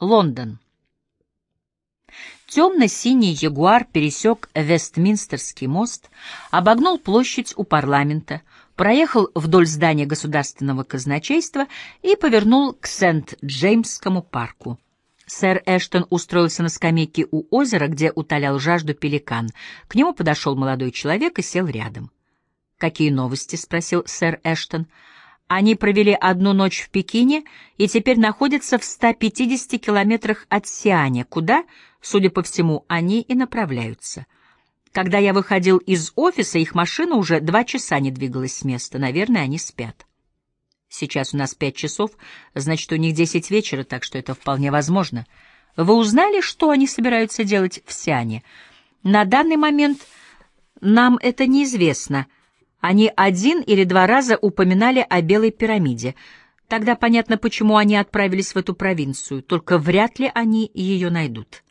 Лондон. Темно-синий ягуар пересек Вестминстерский мост, обогнул площадь у парламента, проехал вдоль здания государственного казначейства и повернул к Сент-Джеймскому парку. Сэр Эштон устроился на скамейке у озера, где утолял жажду пеликан. К нему подошел молодой человек и сел рядом. «Какие новости?» — спросил сэр Эштон. Они провели одну ночь в Пекине и теперь находятся в 150 километрах от Сианя, куда, судя по всему, они и направляются. Когда я выходил из офиса, их машина уже два часа не двигалась с места. Наверное, они спят. Сейчас у нас пять часов, значит, у них десять вечера, так что это вполне возможно. Вы узнали, что они собираются делать в Сиане? На данный момент нам это неизвестно — они один или два раза упоминали о Белой пирамиде. Тогда понятно, почему они отправились в эту провинцию, только вряд ли они ее найдут.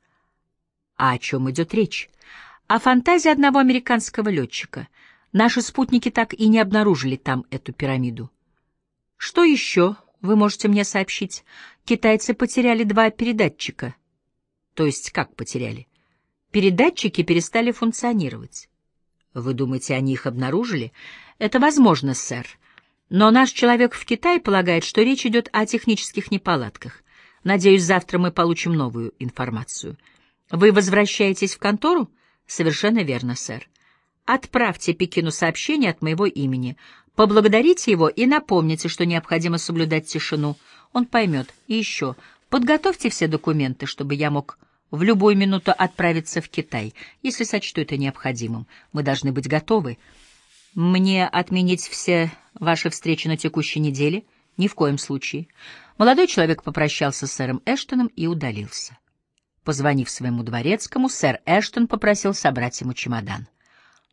А о чем идет речь? О фантазии одного американского летчика. Наши спутники так и не обнаружили там эту пирамиду. Что еще вы можете мне сообщить? Китайцы потеряли два передатчика. То есть как потеряли? Передатчики перестали функционировать. Вы думаете, они их обнаружили? Это возможно, сэр. Но наш человек в Китае полагает, что речь идет о технических неполадках. Надеюсь, завтра мы получим новую информацию. Вы возвращаетесь в контору? Совершенно верно, сэр. Отправьте Пекину сообщение от моего имени. Поблагодарите его и напомните, что необходимо соблюдать тишину. Он поймет. И еще, подготовьте все документы, чтобы я мог в любую минуту отправиться в Китай, если сочту это необходимым. Мы должны быть готовы. Мне отменить все ваши встречи на текущей неделе? Ни в коем случае. Молодой человек попрощался с сэром Эштоном и удалился. Позвонив своему дворецкому, сэр Эштон попросил собрать ему чемодан.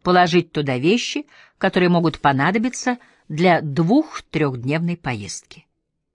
Положить туда вещи, которые могут понадобиться для двух-трехдневной поездки.